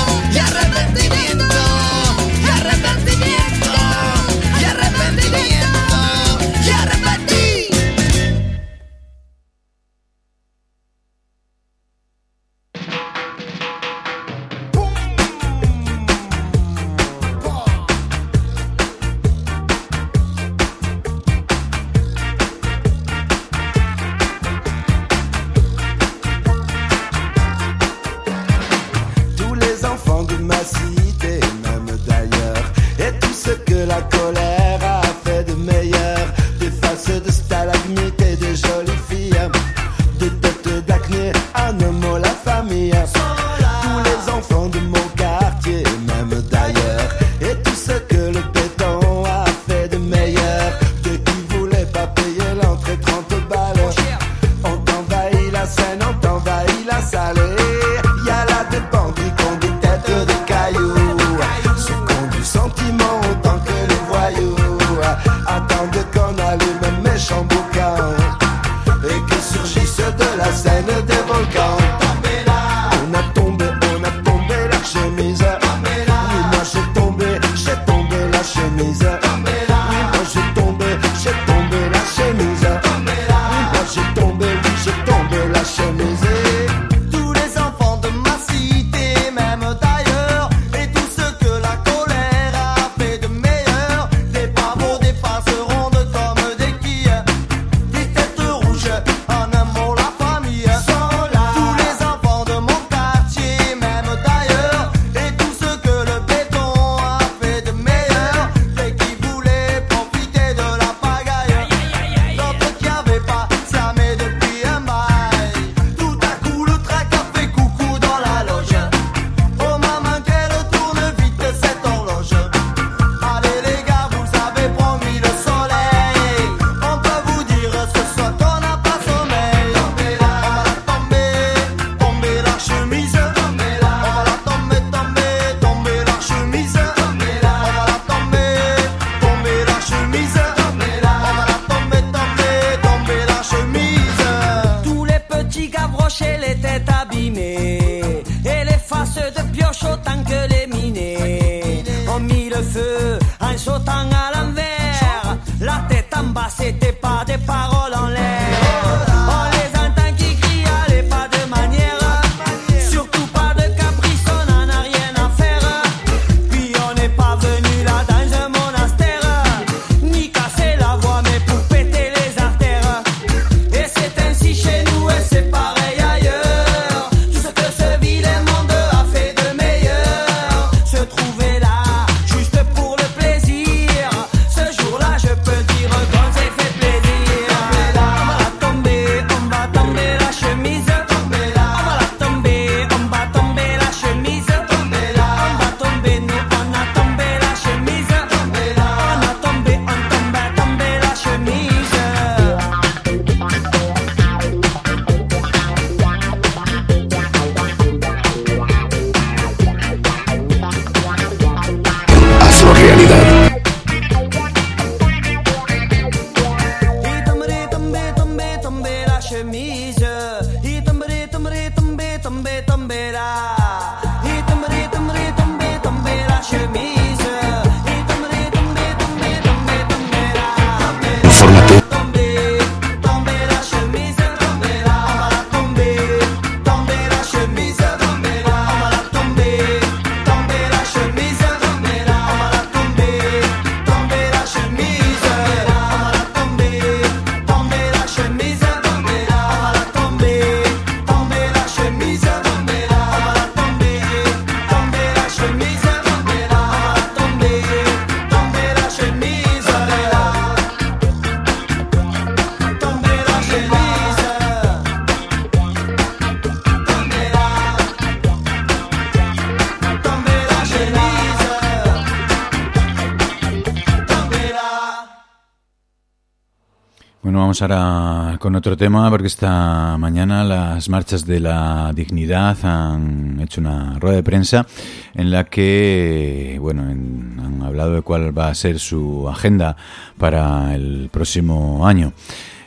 Ahora con otro tema porque esta mañana las marchas de la dignidad han hecho una rueda de prensa en la que, bueno, en- han hablado de cuál va a ser su agenda para el próximo año.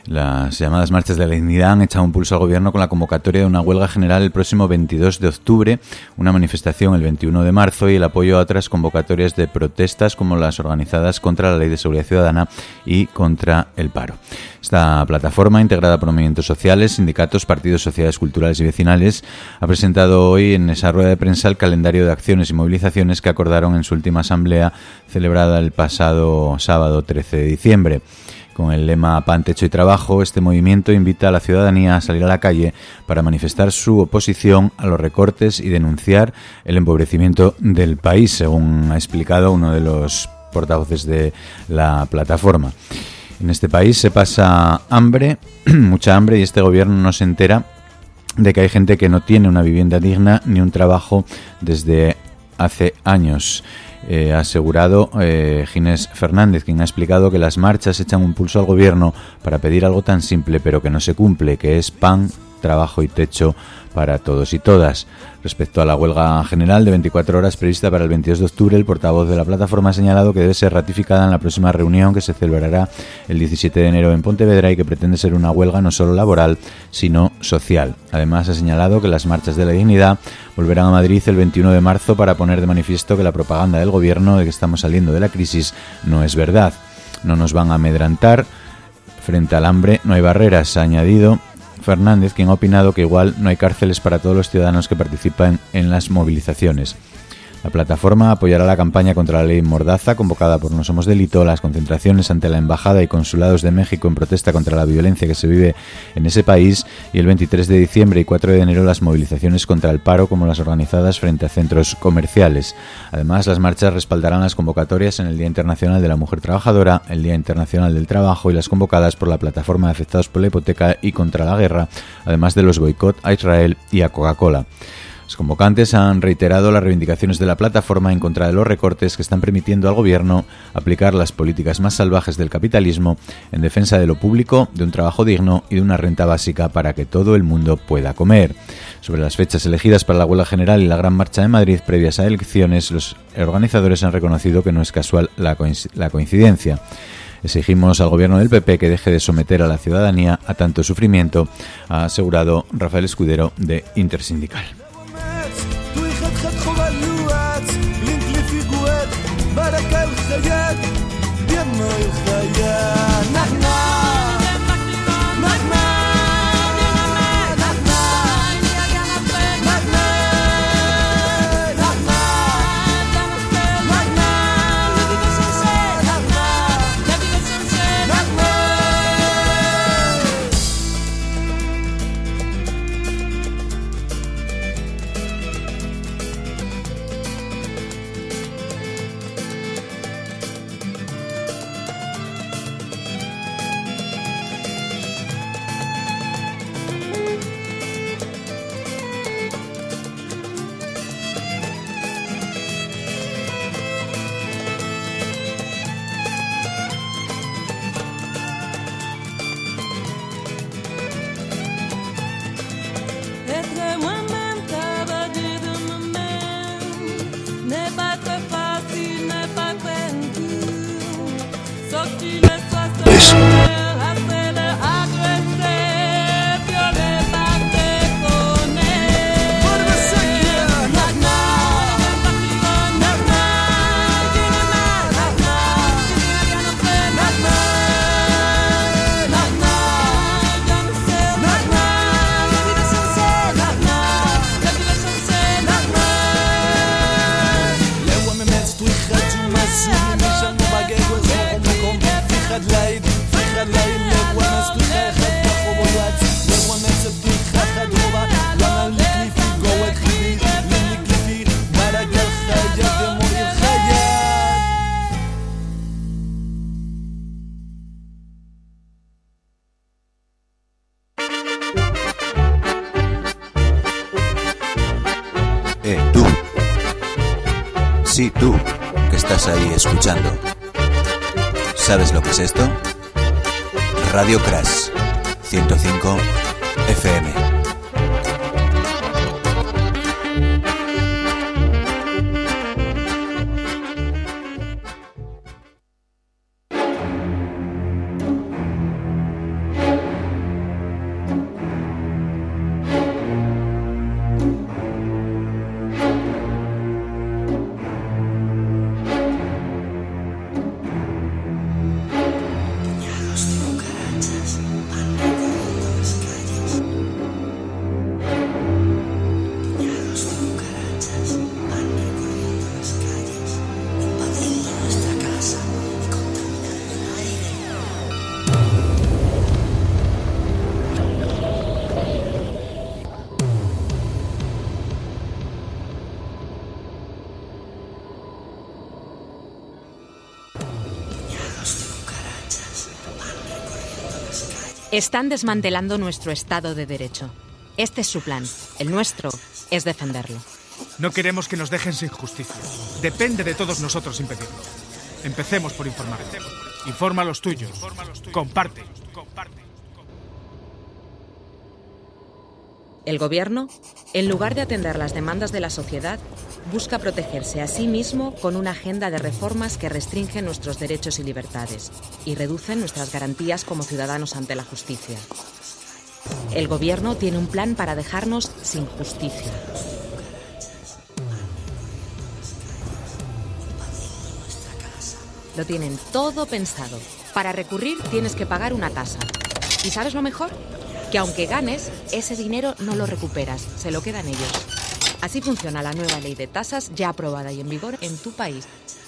Las llamadas marchas de la dignidad han echado un pulso al gobierno con la convocatoria de una huelga general el próximo 22 de octubre, una manifestación el 21 de marzo y el apoyo a otras convocatorias de protestas como las organizadas contra la Ley de Seguridad Ciudadana y contra el paro. Esta plataforma, integrada por movimientos sociales, sindicatos, partidos, sociedades culturales y vecinales, ha presentado hoy en esa rueda de prensa el calendario de acciones y movilizaciones que acordaron en su última asamblea celebrada el pasado sábado 13 de diciembre. Con el lema Pan, Techo y Trabajo, este movimiento invita a la ciudadanía a salir a la calle para manifestar su oposición a los recortes y denunciar el empobrecimiento del país, según ha explicado uno de los portavoces de la plataforma. En este país se pasa hambre, mucha hambre, y este gobierno no se entera de que hay gente que no tiene una vivienda digna ni un trabajo desde hace años. Eh, ha asegurado eh, Ginés Fernández, quien ha explicado que las marchas echan un pulso al gobierno para pedir algo tan simple pero que no se cumple, que es pan, trabajo y techo para todos y todas. Respecto a la huelga general de 24 horas prevista para el 22 de octubre, el portavoz de la plataforma ha señalado que debe ser ratificada en la próxima reunión que se celebrará el 17 de enero en Pontevedra y que pretende ser una huelga no solo laboral, sino social. Además, ha señalado que las marchas de la dignidad volverán a Madrid el 21 de marzo para poner de manifiesto que la propaganda del gobierno de que estamos saliendo de la crisis no es verdad. No nos van a amedrantar. Frente al hambre no hay barreras, ha añadido Fernández, quien ha opinado que igual no hay cárceles para todos los ciudadanos que participan en las movilizaciones. La plataforma apoyará la campaña contra la ley Mordaza, convocada por No Somos Delito, las concentraciones ante la Embajada y Consulados de México en protesta contra la violencia que se vive en ese país y el 23 de diciembre y 4 de enero las movilizaciones contra el paro como las organizadas frente a centros comerciales. Además, las marchas respaldarán las convocatorias en el Día Internacional de la Mujer Trabajadora, el Día Internacional del Trabajo y las convocadas por la Plataforma de Afectados por la Hipoteca y contra la Guerra, además de los boicot a Israel y a Coca-Cola. Los convocantes han reiterado las reivindicaciones de la plataforma en contra de los recortes que están permitiendo al gobierno aplicar las políticas más salvajes del capitalismo en defensa de lo público, de un trabajo digno y de una renta básica para que todo el mundo pueda comer. Sobre las fechas elegidas para la huelga general y la gran marcha de Madrid previas a elecciones, los organizadores han reconocido que no es casual la, coinc- la coincidencia. Exigimos al gobierno del PP que deje de someter a la ciudadanía a tanto sufrimiento, ha asegurado Rafael Escudero de Intersindical. الحياة توي خد خد خوبا اللوات لينك لي في قوات بركة الخيات بيما الخيات نحنا Eh, tú. Sí, tú, que estás ahí escuchando. ¿Sabes lo que es esto? Radio Crash 105 FM. Están desmantelando nuestro Estado de Derecho. Este es su plan. El nuestro es defenderlo. No queremos que nos dejen sin justicia. Depende de todos nosotros impedirlo. Empecemos por informar. Informa a los tuyos. Comparte. El gobierno, en lugar de atender las demandas de la sociedad, busca protegerse a sí mismo con una agenda de reformas que restringen nuestros derechos y libertades y reducen nuestras garantías como ciudadanos ante la justicia. El gobierno tiene un plan para dejarnos sin justicia. Lo tienen todo pensado. Para recurrir tienes que pagar una tasa. ¿Y sabes lo mejor? Que aunque ganes, ese dinero no lo recuperas, se lo quedan ellos. Así funciona la nueva ley de tasas ya aprobada y en vigor en tu país.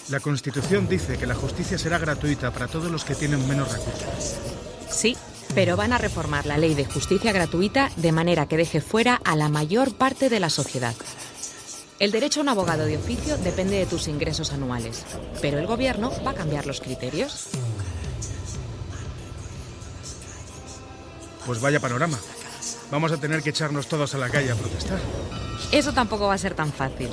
La Constitución dice que la justicia será gratuita para todos los que tienen menos recursos. Sí, pero van a reformar la ley de justicia gratuita de manera que deje fuera a la mayor parte de la sociedad. El derecho a un abogado de oficio depende de tus ingresos anuales, pero el gobierno va a cambiar los criterios. Pues vaya panorama. Vamos a tener que echarnos todos a la calle a protestar. Eso tampoco va a ser tan fácil.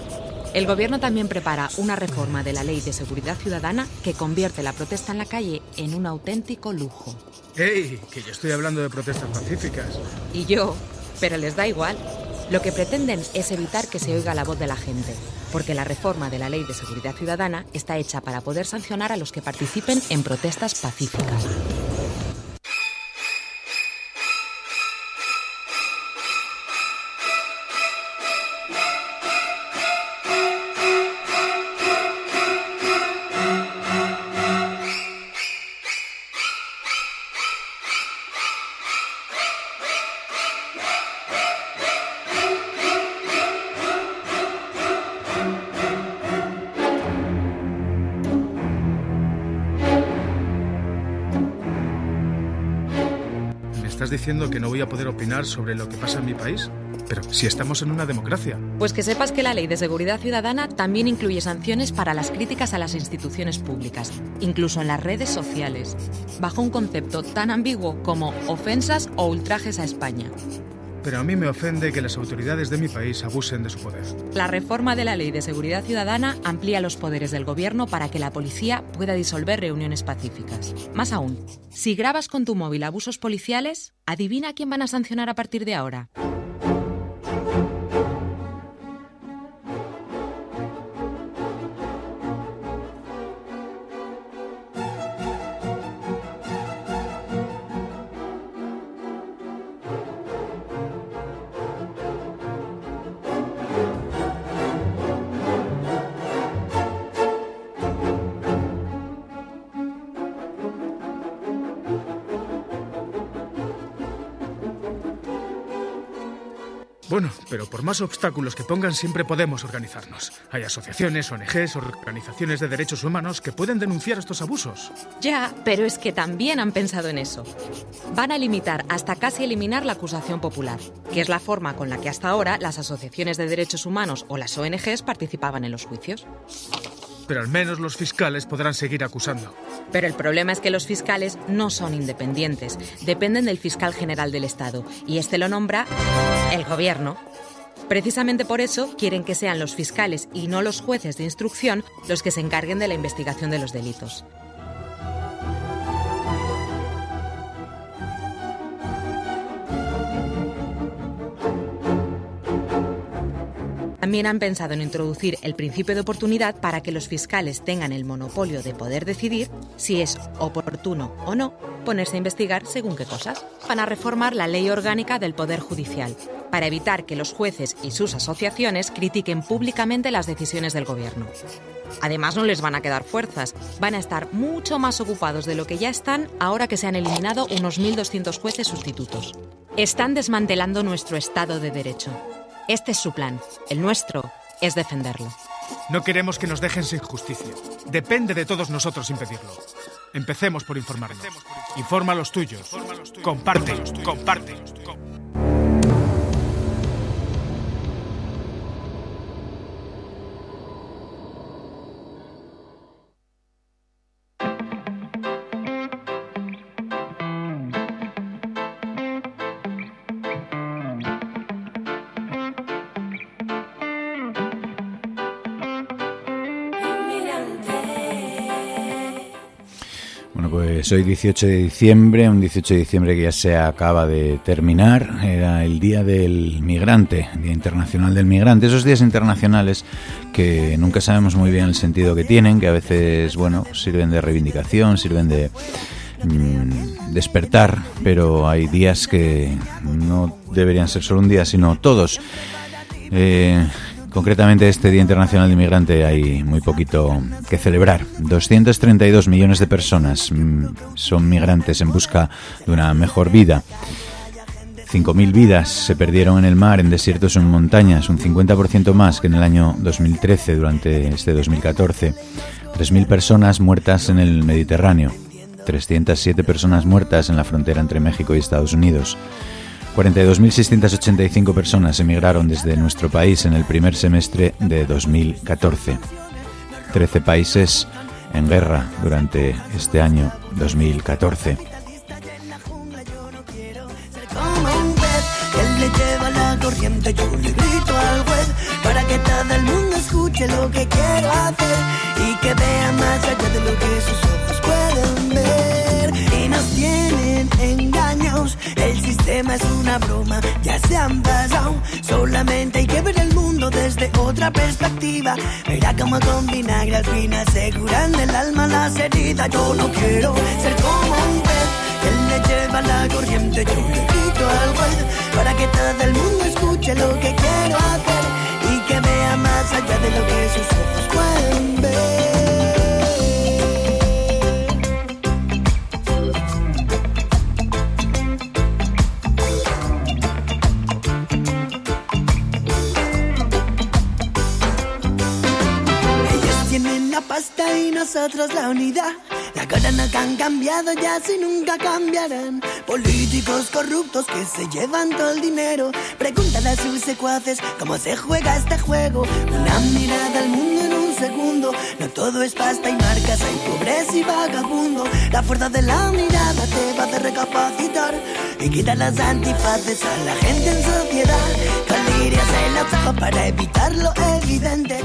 El gobierno también prepara una reforma de la ley de seguridad ciudadana que convierte la protesta en la calle en un auténtico lujo. ¡Ey! Que yo estoy hablando de protestas pacíficas. Y yo, pero les da igual. Lo que pretenden es evitar que se oiga la voz de la gente, porque la reforma de la ley de seguridad ciudadana está hecha para poder sancionar a los que participen en protestas pacíficas. Que no voy a poder opinar sobre lo que pasa en mi país? Pero si estamos en una democracia. Pues que sepas que la Ley de Seguridad Ciudadana también incluye sanciones para las críticas a las instituciones públicas, incluso en las redes sociales, bajo un concepto tan ambiguo como ofensas o ultrajes a España. Pero a mí me ofende que las autoridades de mi país abusen de su poder. La reforma de la Ley de Seguridad Ciudadana amplía los poderes del Gobierno para que la policía pueda disolver reuniones pacíficas. Más aún, si grabas con tu móvil abusos policiales, adivina quién van a sancionar a partir de ahora. Bueno, pero por más obstáculos que pongan siempre podemos organizarnos. Hay asociaciones, ONGs, organizaciones de derechos humanos que pueden denunciar estos abusos. Ya, pero es que también han pensado en eso. Van a limitar hasta casi eliminar la acusación popular, que es la forma con la que hasta ahora las asociaciones de derechos humanos o las ONGs participaban en los juicios. Pero al menos los fiscales podrán seguir acusando. Pero el problema es que los fiscales no son independientes, dependen del fiscal general del Estado, y este lo nombra el gobierno. Precisamente por eso quieren que sean los fiscales y no los jueces de instrucción los que se encarguen de la investigación de los delitos. También han pensado en introducir el principio de oportunidad para que los fiscales tengan el monopolio de poder decidir si es oportuno o no ponerse a investigar según qué cosas. Van a reformar la ley orgánica del Poder Judicial para evitar que los jueces y sus asociaciones critiquen públicamente las decisiones del gobierno. Además, no les van a quedar fuerzas. Van a estar mucho más ocupados de lo que ya están ahora que se han eliminado unos 1.200 jueces sustitutos. Están desmantelando nuestro Estado de Derecho. Este es su plan. El nuestro es defenderlo. No queremos que nos dejen sin justicia. Depende de todos nosotros impedirlo. Empecemos por informarnos. Informa a los tuyos. Comparte, comparte. Bueno, pues hoy 18 de diciembre, un 18 de diciembre que ya se acaba de terminar, era el Día del Migrante, Día Internacional del Migrante. Esos días internacionales que nunca sabemos muy bien el sentido que tienen, que a veces, bueno, sirven de reivindicación, sirven de mm, despertar, pero hay días que no deberían ser solo un día, sino todos. Eh, Concretamente, este Día Internacional del Inmigrante hay muy poquito que celebrar. 232 millones de personas mm, son migrantes en busca de una mejor vida. 5.000 vidas se perdieron en el mar, en desiertos o en montañas, un 50% más que en el año 2013 durante este 2014. 3.000 personas muertas en el Mediterráneo. 307 personas muertas en la frontera entre México y Estados Unidos. 42.685 personas emigraron desde nuestro país en el primer semestre de 2014. 13 países en guerra durante este año 2014. como un pez que le lleva la corriente. Yo le grito al juez para que todo el mundo escuche lo que quiero hacer y que vea más allá de lo que sus Sistema es una broma, ya se han pasado. Solamente hay que ver el mundo desde otra perspectiva. Verá cómo con vinagre al final alma las heridas. Yo no quiero ser como un pez que le lleva la corriente. Yo le grito al juez para que todo el mundo escuche lo que quiero hacer y que vea más allá de lo que sus ojos pueden nosotros la unidad. La caras no han cambiado ya si nunca cambiarán. Políticos corruptos que se llevan todo el dinero. Pregúntale a sus secuaces cómo se juega este juego. Una mirada al mundo en un segundo. No todo es pasta y marcas, hay pobreza y vagabundo. La fuerza de la mirada te va a hacer recapacitar y quitar las antifaces a la gente en sociedad. Calirias en los ojos para evitar lo evidente.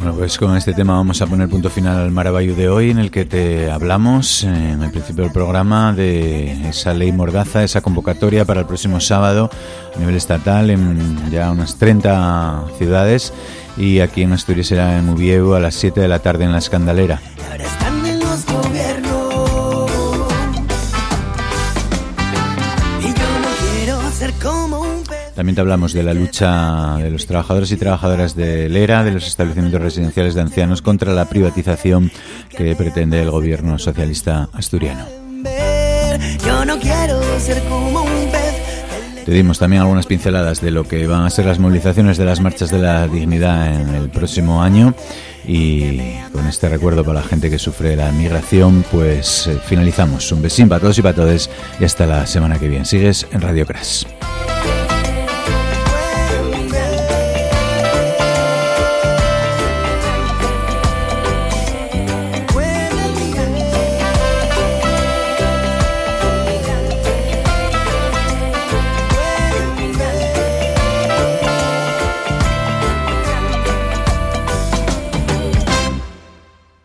Bueno, pues con este tema vamos a poner punto final al Maravallo de hoy, en el que te hablamos en el principio del programa de esa ley Mordaza, esa convocatoria para el próximo sábado a nivel estatal en ya unas 30 ciudades y aquí en Asturias será en Uvievo a las 7 de la tarde en la Escandalera. También te hablamos de la lucha de los trabajadores y trabajadoras de Lera, de los establecimientos residenciales de ancianos contra la privatización que pretende el gobierno socialista asturiano. Yo no quiero ser como un pez. Te dimos también algunas pinceladas de lo que van a ser las movilizaciones de las marchas de la dignidad en el próximo año y con este recuerdo para la gente que sufre la migración, pues eh, finalizamos. Un besín para todos y para todas y hasta la semana que viene. Sigues en Radio Crash.